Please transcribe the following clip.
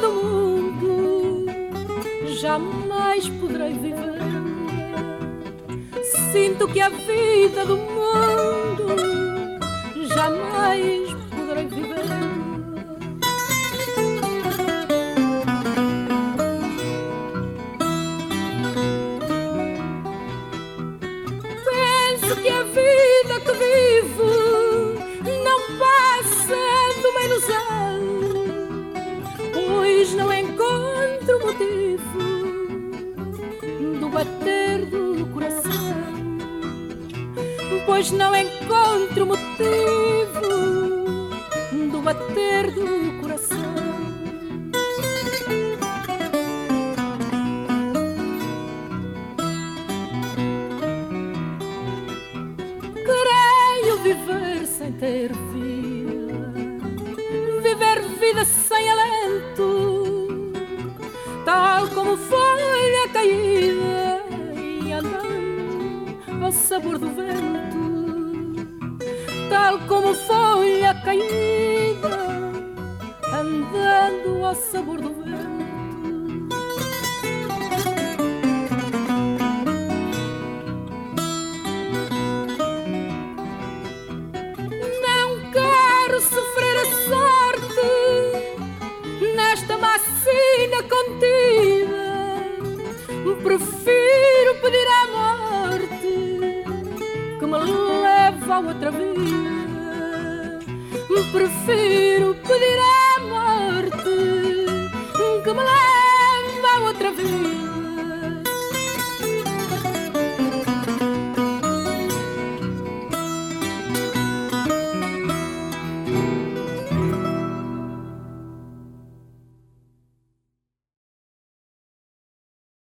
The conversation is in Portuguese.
do mundo jamais poderei viver. Sinto que a vida do mundo jamais poderei viver. Penso que a vida que vivo bater do coração, pois não encontro motivo do bater do coração. Creio viver sem ter vida, viver vida sem tal como folha caída andando ao sabor do vento. Não quero sofrer a sorte nesta macina contida. Prefiro pedir à morte que me leve a outra vida. Prefiro